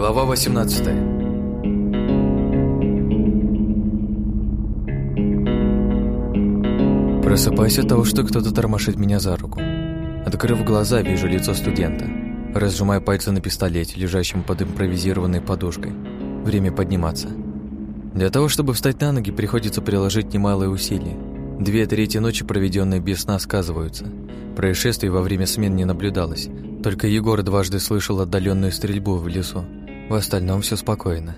Глава 18 Просыпаюсь от того, что кто-то тормошит меня за руку. Открыв глаза, вижу лицо студента. Разжимаю пальцы на пистолете, лежащем под импровизированной подушкой. Время подниматься. Для того, чтобы встать на ноги, приходится приложить немалые усилия. Две трети ночи, проведенные без сна, сказываются. Происшествий во время смен не наблюдалось. Только Егор дважды слышал отдаленную стрельбу в лесу. В остальном все спокойно.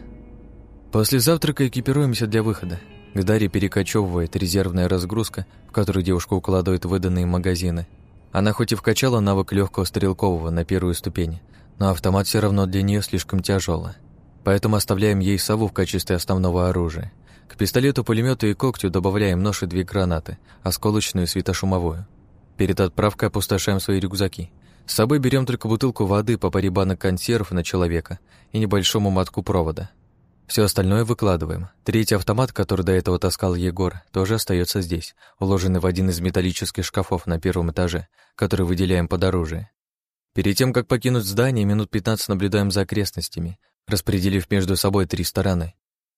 После завтрака экипируемся для выхода. К Дарье перекочевывает резервная разгрузка, в которую девушка укладывает выданные магазины. Она хоть и вкачала навык легкого стрелкового на первую ступень, но автомат все равно для нее слишком тяжелый. Поэтому оставляем ей сову в качестве основного оружия. К пистолету, пулемету и когтю добавляем нож и две гранаты, осколочную и светошумовую. Перед отправкой опустошаем свои рюкзаки. С собой берем только бутылку воды по паре банок консервов на человека и небольшому матку провода. Все остальное выкладываем. Третий автомат, который до этого таскал Егор, тоже остается здесь, уложенный в один из металлических шкафов на первом этаже, который выделяем под оружие. Перед тем, как покинуть здание, минут 15 наблюдаем за окрестностями, распределив между собой три стороны.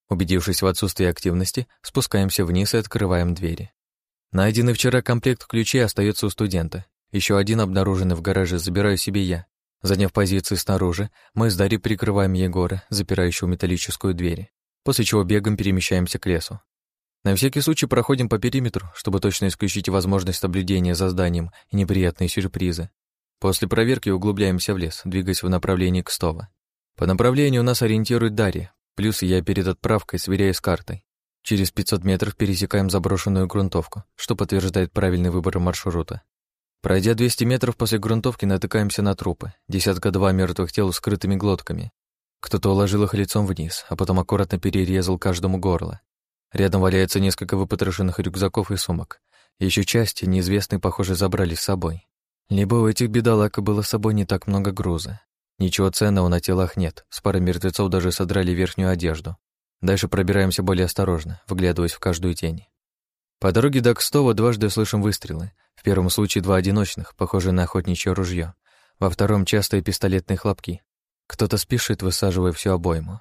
Убедившись в отсутствии активности, спускаемся вниз и открываем двери. Найденный вчера комплект ключей остается у студента. Еще один обнаруженный в гараже забираю себе я. Заняв позиции снаружи, мы с Дарьей прикрываем Егора, запирающего металлическую дверь, после чего бегом перемещаемся к лесу. На всякий случай проходим по периметру, чтобы точно исключить возможность наблюдения за зданием и неприятные сюрпризы. После проверки углубляемся в лес, двигаясь в направлении к Кстова. По направлению нас ориентирует Дарья, плюс я перед отправкой сверяю с картой. Через 500 метров пересекаем заброшенную грунтовку, что подтверждает правильный выбор маршрута. Пройдя 200 метров после грунтовки, натыкаемся на трупы. Десятка-два мертвых тел с скрытыми глотками. Кто-то уложил их лицом вниз, а потом аккуратно перерезал каждому горло. Рядом валяется несколько выпотрошенных рюкзаков и сумок. Еще части неизвестные, похоже, забрали с собой. Либо у этих бедолаг было с собой не так много груза. Ничего ценного на телах нет, с парой мертвецов даже содрали верхнюю одежду. Дальше пробираемся более осторожно, вглядываясь в каждую тень. По дороге до Кстова дважды слышим выстрелы. В первом случае два одиночных, похожие на охотничье ружье. Во втором частые пистолетные хлопки. Кто-то спешит, высаживая всю обойму.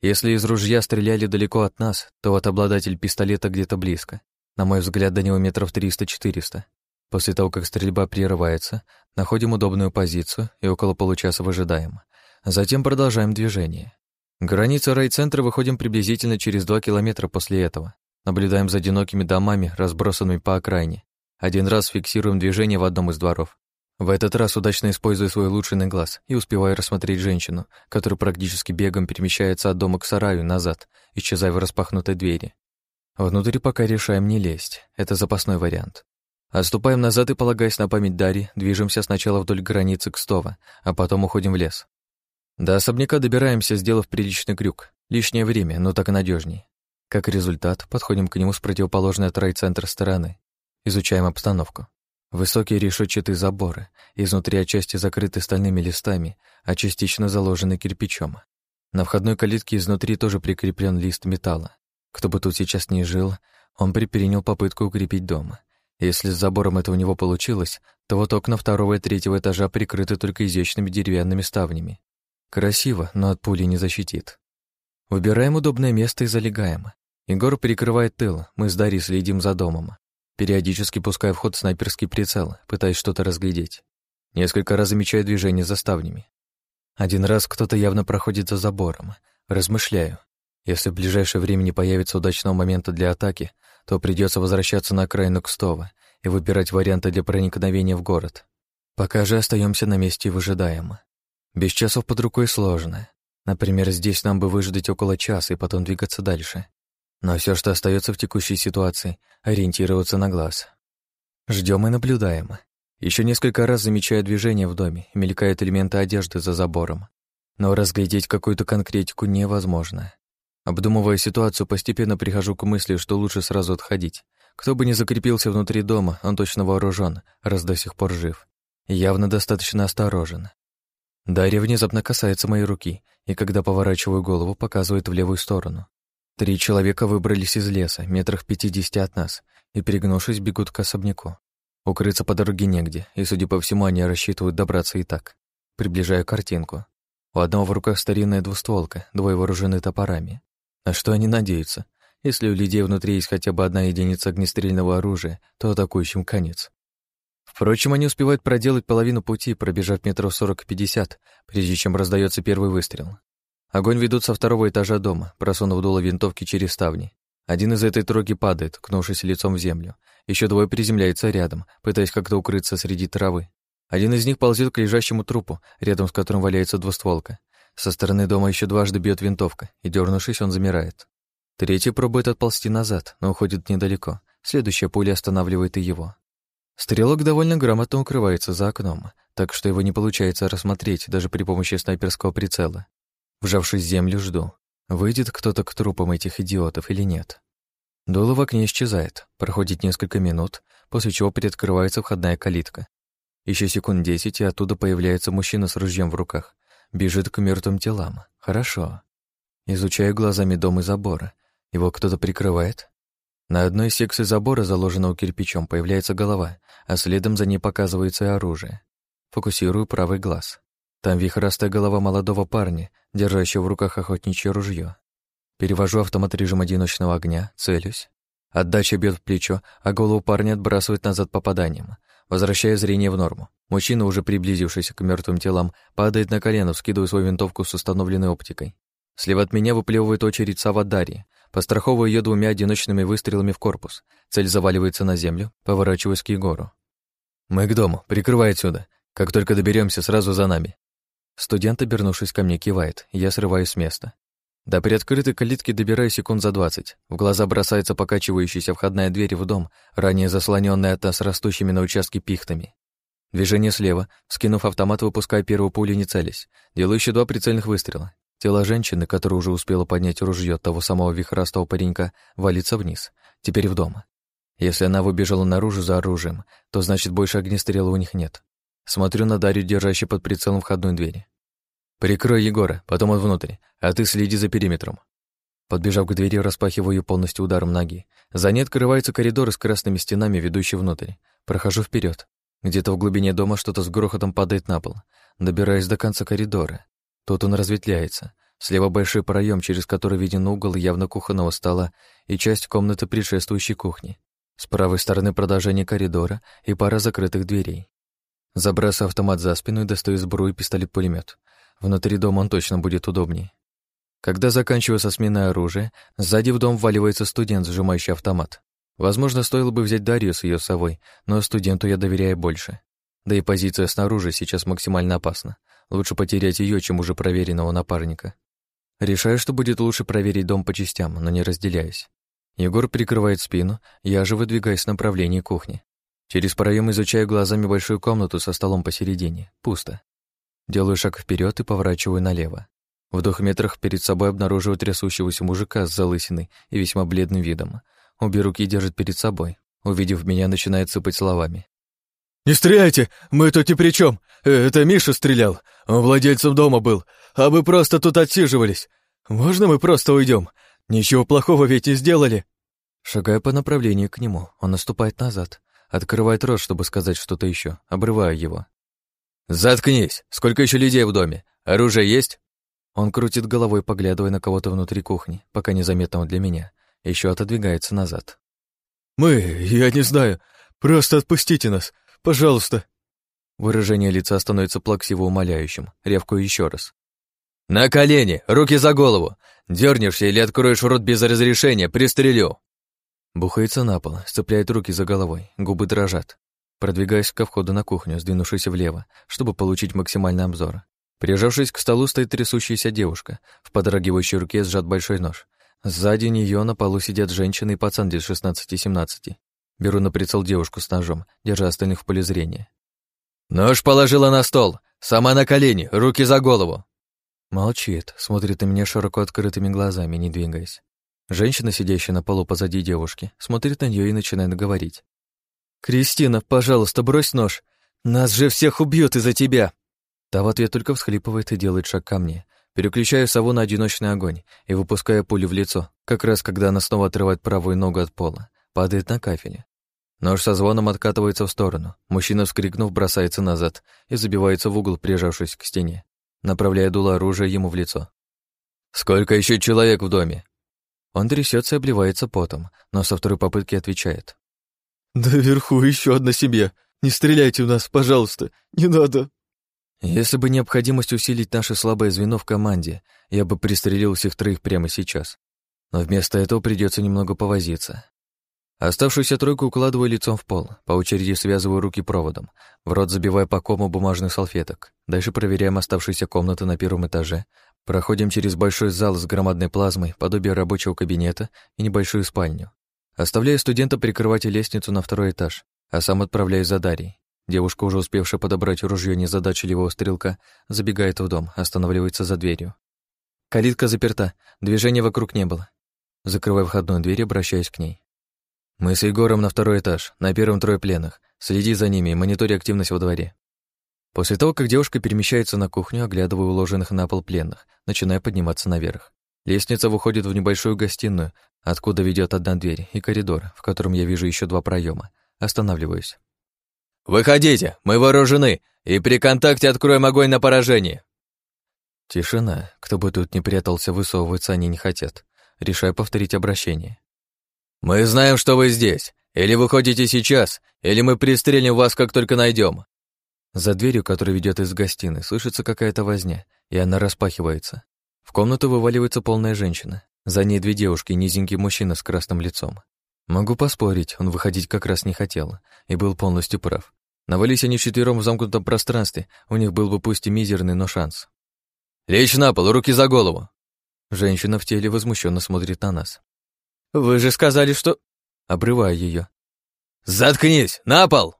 Если из ружья стреляли далеко от нас, то вот обладатель пистолета где-то близко. На мой взгляд, до него метров 300-400. После того, как стрельба прерывается, находим удобную позицию и около получаса выжидаем. Затем продолжаем движение. Граница райцентра выходим приблизительно через два километра после этого. Наблюдаем за одинокими домами, разбросанными по окраине. Один раз фиксируем движение в одном из дворов. В этот раз удачно использую свой улучшенный глаз и успеваю рассмотреть женщину, которая практически бегом перемещается от дома к сараю назад, исчезая в распахнутой двери. Внутри пока решаем не лезть, это запасной вариант. Отступаем назад и, полагаясь на память Дарьи, движемся сначала вдоль границы Кстова, а потом уходим в лес. До особняка добираемся, сделав приличный крюк. Лишнее время, но так надежней. Как результат, подходим к нему с противоположной от райцентра стороны. Изучаем обстановку. Высокие решетчатые заборы, изнутри отчасти закрыты стальными листами, а частично заложены кирпичом. На входной калитке изнутри тоже прикреплен лист металла. Кто бы тут сейчас не жил, он предпринял попытку укрепить дом. Если с забором это у него получилось, то вот окна второго и третьего этажа прикрыты только изящными деревянными ставнями. Красиво, но от пули не защитит. Выбираем удобное место и залегаем. Егор перекрывает тыл, мы с Дарьей следим за домом. Периодически пуская в ход снайперский прицел, пытаясь что-то разглядеть. Несколько раз замечаю движение за ставнями. Один раз кто-то явно проходит за забором. Размышляю. Если в ближайшее время не появится удачного момента для атаки, то придется возвращаться на окраину Кстова и выбирать варианты для проникновения в город. Пока же остаемся на месте и выжидаем. Без часов под рукой сложно. Например, здесь нам бы выждать около часа и потом двигаться дальше. Но все, что остается в текущей ситуации, ориентироваться на глаз. Ждем и наблюдаем. Еще несколько раз замечаю движение в доме, мелькают элементы одежды за забором. Но разглядеть какую-то конкретику невозможно. Обдумывая ситуацию, постепенно прихожу к мысли, что лучше сразу отходить. Кто бы ни закрепился внутри дома, он точно вооружен, раз до сих пор жив. явно достаточно осторожен. Дарья внезапно касается моей руки, и когда поворачиваю голову, показывает в левую сторону. Три человека выбрались из леса, метрах пятидесяти от нас, и, перегнувшись, бегут к особняку. Укрыться по дороге негде, и, судя по всему, они рассчитывают добраться и так. Приближаю картинку. У одного в руках старинная двустволка, двое вооружены топорами. На что они надеются? Если у людей внутри есть хотя бы одна единица огнестрельного оружия, то атакующим конец. Впрочем, они успевают проделать половину пути, пробежав метров 40-50, прежде чем раздается первый выстрел. Огонь ведут со второго этажа дома, просунув дуло винтовки через ставни. Один из этой троги падает, кнувшись лицом в землю. Еще двое приземляются рядом, пытаясь как-то укрыться среди травы. Один из них ползет к лежащему трупу, рядом с которым валяется двустволка. Со стороны дома еще дважды бьет винтовка, и, дернувшись, он замирает. Третий пробует отползти назад, но уходит недалеко. Следующая пуля останавливает и его. Стрелок довольно грамотно укрывается за окном, так что его не получается рассмотреть даже при помощи снайперского прицела. Вжавшись в землю, жду. Выйдет кто-то к трупам этих идиотов или нет. Дуло в окне исчезает, проходит несколько минут, после чего приоткрывается входная калитка. Еще секунд десять, и оттуда появляется мужчина с ружьем в руках. Бежит к мертвым телам. Хорошо. Изучаю глазами дом и забора. Его кто-то прикрывает? На одной секции забора, заложенного кирпичом, появляется голова, а следом за ней показывается и оружие. Фокусирую правый глаз. Там вихрастая голова молодого парня, держащего в руках охотничье ружье. Перевожу автомат режим одиночного огня, целюсь. Отдача бьет в плечо, а голову парня отбрасывает назад попаданием, возвращая зрение в норму. Мужчина, уже приблизившийся к мертвым телам, падает на колено, вскидывая свою винтовку с установленной оптикой. Слева от меня выплевывает очередь Савадари, постраховывая ее двумя одиночными выстрелами в корпус. Цель заваливается на землю, поворачиваясь к Егору. «Мы к дому, прикрывай отсюда. Как только доберемся, сразу за нами». Студент, обернувшись ко мне, кивает, я срываюсь с места. До приоткрытой калитки добираюсь секунд за двадцать. В глаза бросается покачивающаяся входная дверь в дом, ранее заслоненная от нас растущими на участке пихтами. Движение слева, скинув автомат, выпускаю первую пулю, не целясь. Делаю еще два прицельных выстрела. Тело женщины, которая уже успела поднять ружье того самого вихрастого паренька, валится вниз. Теперь в дом. Если она выбежала наружу за оружием, то значит больше огнестрела у них нет. Смотрю на Дарью, держащую под прицелом входной двери. «Прикрой Егора, потом он внутрь, а ты следи за периметром». Подбежав к двери, распахиваю ее полностью ударом ноги. За ней открывается коридор с красными стенами, ведущий внутрь. Прохожу вперед. Где-то в глубине дома что-то с грохотом падает на пол. Добираюсь до конца коридора. Тут он разветвляется. Слева большой проем, через который виден угол явно кухонного стола и часть комнаты предшествующей кухни. С правой стороны продолжение коридора и пара закрытых дверей. Забрасываю автомат за спину и достаю сбрую и пистолет-пулемет. Внутри дома он точно будет удобнее. Когда заканчиваю со сменой оружия, сзади в дом вваливается студент, сжимающий автомат. Возможно, стоило бы взять Дарью с ее совой, но студенту я доверяю больше. Да и позиция снаружи сейчас максимально опасна. Лучше потерять ее, чем уже проверенного напарника. Решаю, что будет лучше проверить дом по частям, но не разделяюсь. Егор прикрывает спину, я же выдвигаюсь в направлении кухни. Через проем изучаю глазами большую комнату со столом посередине. Пусто. Делаю шаг вперед и поворачиваю налево. В двух метрах перед собой обнаруживаю трясущегося мужика с залысиной и весьма бледным видом. Обе руки держит перед собой. Увидев меня, начинает сыпать словами. «Не стреляйте! Мы тут ни при чем! Это Миша стрелял! Он владельцем дома был, а вы просто тут отсиживались! Можно мы просто уйдем? Ничего плохого ведь не сделали!» Шагая по направлению к нему, он наступает назад, открывает рот, чтобы сказать что-то еще, обрывая его. «Заткнись! Сколько еще людей в доме? Оружие есть?» Он крутит головой, поглядывая на кого-то внутри кухни, пока незаметного для меня, еще отодвигается назад. «Мы, я не знаю, просто отпустите нас, Пожалуйста!» Выражение лица становится плаксиво умоляющим. Ревкую еще раз. «На колени! Руки за голову! Дернешься или откроешь рот без разрешения, пристрелю!» Бухается на пол, сцепляет руки за головой, губы дрожат. Продвигаясь ко входу на кухню, сдвинувшись влево, чтобы получить максимальный обзор. Прижавшись к столу, стоит трясущаяся девушка. В подрагивающей руке сжат большой нож. Сзади нее на полу сидят женщины и пацан лет 16-17. Беру на прицел девушку с ножом, держа остальных в поле зрения. «Нож положила на стол! Сама на колени, руки за голову!» Молчит, смотрит на меня широко открытыми глазами, не двигаясь. Женщина, сидящая на полу позади девушки, смотрит на нее и начинает говорить. «Кристина, пожалуйста, брось нож! Нас же всех убьют из-за тебя!» Та в ответ только всхлипывает и делает шаг ко мне. Переключаю сову на одиночный огонь и выпускаю пулю в лицо, как раз когда она снова отрывает правую ногу от пола, падает на кафеле. Нож со звоном откатывается в сторону. Мужчина, вскрикнув, бросается назад и забивается в угол, прижавшись к стене. направляя дуло оружия ему в лицо. «Сколько еще человек в доме?» Он трясется и обливается потом, но со второй попытки отвечает. «Наверху еще одна семья. Не стреляйте в нас, пожалуйста. Не надо». Если бы необходимость усилить наше слабое звено в команде, я бы пристрелил всех троих прямо сейчас. Но вместо этого придется немного повозиться. Оставшуюся тройку укладываю лицом в пол, по очереди связываю руки проводом, в рот забивая по кому бумажных салфеток. Дальше проверяем оставшиеся комнаты на первом этаже, проходим через большой зал с громадной плазмой, подобие рабочего кабинета и небольшую спальню. Оставляю студента прикрывать лестницу на второй этаж, а сам отправляюсь за Дарьей. Девушка, уже успевшая подобрать ружье незадачливого стрелка, забегает в дом, останавливается за дверью. Калитка заперта, движения вокруг не было. Закрывая входную дверь, обращаюсь к ней. Мы с Егором на второй этаж, на первом трое пленных. Следи за ними и монитори активность во дворе. После того, как девушка перемещается на кухню, оглядываю уложенных на пол пленных, начиная подниматься наверх. Лестница выходит в небольшую гостиную, откуда ведет одна дверь, и коридор, в котором я вижу еще два проема. Останавливаюсь. «Выходите, мы вооружены, и при контакте откроем огонь на поражение!» Тишина. Кто бы тут ни прятался, высовываться они не хотят. Решаю повторить обращение. «Мы знаем, что вы здесь. Или вы ходите сейчас, или мы пристрелим вас, как только найдем. За дверью, которая ведет из гостиной, слышится какая-то возня, и она распахивается. В комнату вываливается полная женщина. За ней две девушки и низенький мужчина с красным лицом. Могу поспорить, он выходить как раз не хотел, и был полностью прав. Навались они четвером в замкнутом пространстве, у них был бы пусть и мизерный, но шанс. «Лечь на пол, руки за голову!» Женщина в теле возмущенно смотрит на нас. «Вы же сказали, что...» Обрываю ее. «Заткнись! На пол!»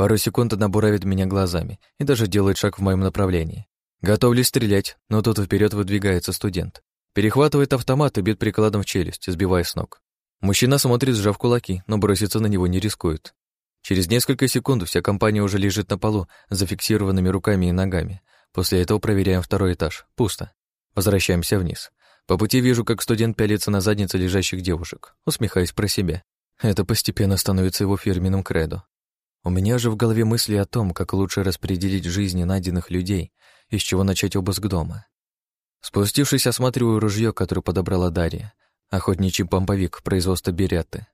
Пару секунд она буравит меня глазами и даже делает шаг в моем направлении. Готовлюсь стрелять, но тут вперед выдвигается студент. Перехватывает автомат и бьет прикладом в челюсть, сбивая с ног. Мужчина смотрит, сжав кулаки, но броситься на него не рискует. Через несколько секунд вся компания уже лежит на полу, зафиксированными руками и ногами. После этого проверяем второй этаж. Пусто. Возвращаемся вниз. По пути вижу, как студент пялится на заднице лежащих девушек, усмехаясь про себя. Это постепенно становится его фирменным кредо. У меня же в голове мысли о том, как лучше распределить жизни найденных людей и с чего начать обыск дома. Спустившись, осматриваю ружье, которое подобрала Дарья. Охотничий помповик производства Беретты.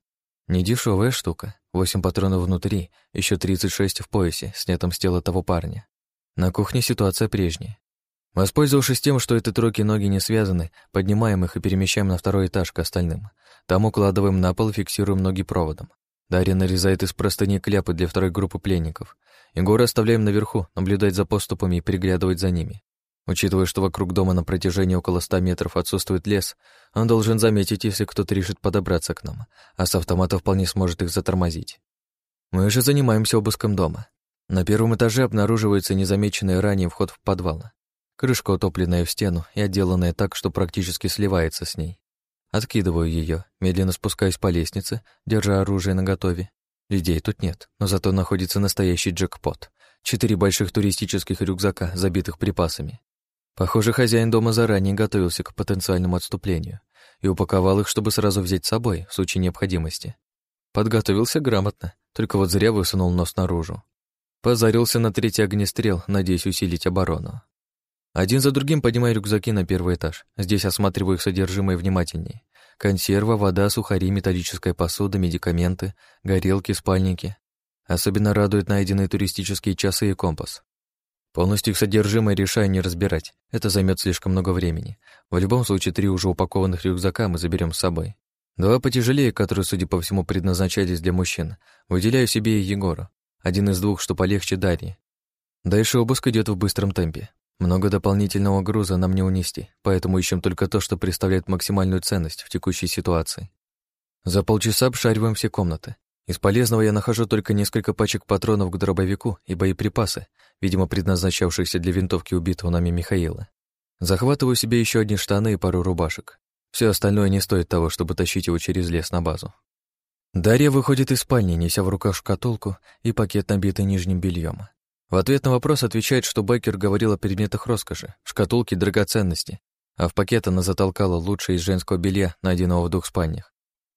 Недешевая штука. Восемь патронов внутри, еще 36 в поясе, снятом с тела того парня. На кухне ситуация прежняя. Воспользовавшись тем, что эти тройки ноги не связаны, поднимаем их и перемещаем на второй этаж к остальным. Там укладываем на пол фиксируем ноги проводом. Дарья нарезает из простыни кляпы для второй группы пленников. Егора оставляем наверху, наблюдать за поступами и приглядывать за ними. Учитывая, что вокруг дома на протяжении около ста метров отсутствует лес, он должен заметить, если кто-то решит подобраться к нам, а с автомата вполне сможет их затормозить. Мы же занимаемся обыском дома. На первом этаже обнаруживается незамеченный ранее вход в подвал. Крышка утопленная в стену и отделанная так, что практически сливается с ней. Откидываю ее, медленно спускаюсь по лестнице, держа оружие наготове. Людей тут нет, но зато находится настоящий джекпот. Четыре больших туристических рюкзака, забитых припасами. Похоже, хозяин дома заранее готовился к потенциальному отступлению и упаковал их, чтобы сразу взять с собой в случае необходимости. Подготовился грамотно, только вот зря высунул нос наружу. Позарился на третий огнестрел, надеясь усилить оборону. Один за другим поднимаю рюкзаки на первый этаж. Здесь осматриваю их содержимое внимательнее. Консерва, вода, сухари, металлическая посуда, медикаменты, горелки, спальники. Особенно радуют найденные туристические часы и компас. Полностью их содержимое решаю не разбирать. Это займет слишком много времени. В любом случае, три уже упакованных рюкзака мы заберем с собой. Два потяжелее, которые, судя по всему, предназначались для мужчин. Выделяю себе и Егору. Один из двух, что полегче Дарьи. Дальше обыск идет в быстром темпе. Много дополнительного груза нам не унести, поэтому ищем только то, что представляет максимальную ценность в текущей ситуации. За полчаса обшариваем все комнаты. Из полезного я нахожу только несколько пачек патронов к дробовику и боеприпасы, видимо, предназначавшиеся для винтовки убитого нами Михаила. Захватываю себе еще одни штаны и пару рубашек. Все остальное не стоит того, чтобы тащить его через лес на базу. Дарья выходит из спальни, неся в руках шкатулку и пакет, набитый нижним бельем. В ответ на вопрос отвечает, что Беккер говорил о предметах роскоши, шкатулке драгоценности, а в пакет она затолкала лучшее из женского белья, найденного в двух спальнях.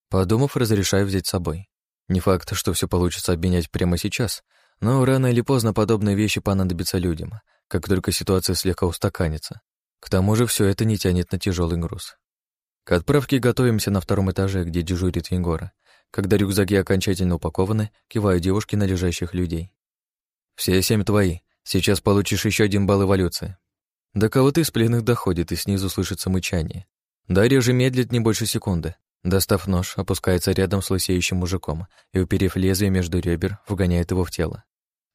Подумав, разрешаю взять с собой. Не факт, что все получится обменять прямо сейчас, Но рано или поздно подобные вещи понадобятся людям, как только ситуация слегка устаканится. К тому же все это не тянет на тяжелый груз. К отправке готовимся на втором этаже, где дежурит Егора. Когда рюкзаки окончательно упакованы, киваю девушке на лежащих людей. «Все семь твои. Сейчас получишь еще один балл эволюции». До кого-то из пленных доходит, и снизу слышится мычание. Дарья же медлит не больше секунды. Достав нож, опускается рядом с лысеющим мужиком и, уперев лезвие между ребер, вгоняет его в тело.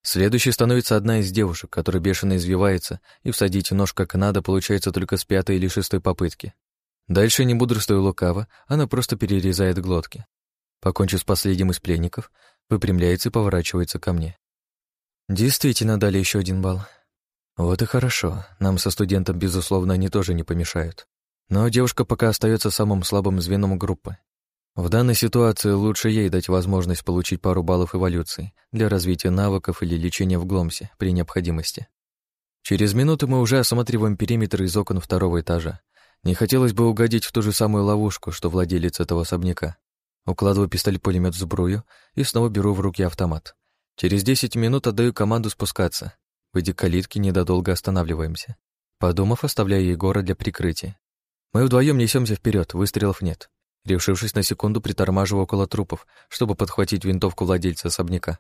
Следующей становится одна из девушек, которая бешено извивается, и всадить нож как надо получается только с пятой или шестой попытки. Дальше, не бодрствуя лукаво, она просто перерезает глотки. Покончив с последним из пленников, выпрямляется и поворачивается ко мне. Действительно дали еще один балл. Вот и хорошо. Нам со студентом, безусловно, они тоже не помешают. Но девушка пока остается самым слабым звеном группы. В данной ситуации лучше ей дать возможность получить пару баллов эволюции для развития навыков или лечения в Гломсе при необходимости. Через минуту мы уже осматриваем периметр из окон второго этажа. Не хотелось бы угодить в ту же самую ловушку, что владелец этого особняка. Укладываю пистолет-пулемет в сбрую и снова беру в руки автомат. Через 10 минут отдаю команду спускаться. Выйдя к калитке, недолго останавливаемся. Подумав, оставляю Егора для прикрытия. Мы вдвоем несемся вперед, выстрелов нет. Решившись на секунду, притормаживаю около трупов, чтобы подхватить винтовку владельца особняка.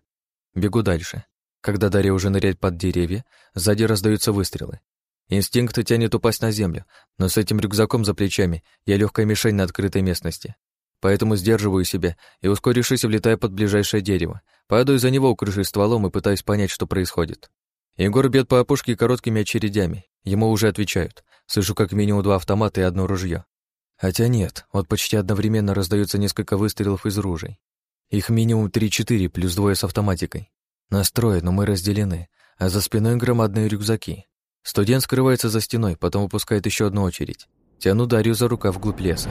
Бегу дальше. Когда Дарья уже ныряет под деревья, сзади раздаются выстрелы. Инстинкт тянет упасть на землю, но с этим рюкзаком за плечами я легкая мишень на открытой местности. Поэтому сдерживаю себя и, ускорившись, влетаю под ближайшее дерево. Падаю за него, укрывшись стволом, и пытаюсь понять, что происходит. Егор бьет по опушке короткими очередями. Ему уже отвечают. Слышу как минимум два автомата и одно ружье. Хотя нет, вот почти одновременно раздаются несколько выстрелов из ружей. Их минимум три-четыре, плюс двое с автоматикой. Настрой, но мы разделены, а за спиной громадные рюкзаки. Студент скрывается за стеной, потом выпускает еще одну очередь. Тяну Дарью за рукав вглубь леса.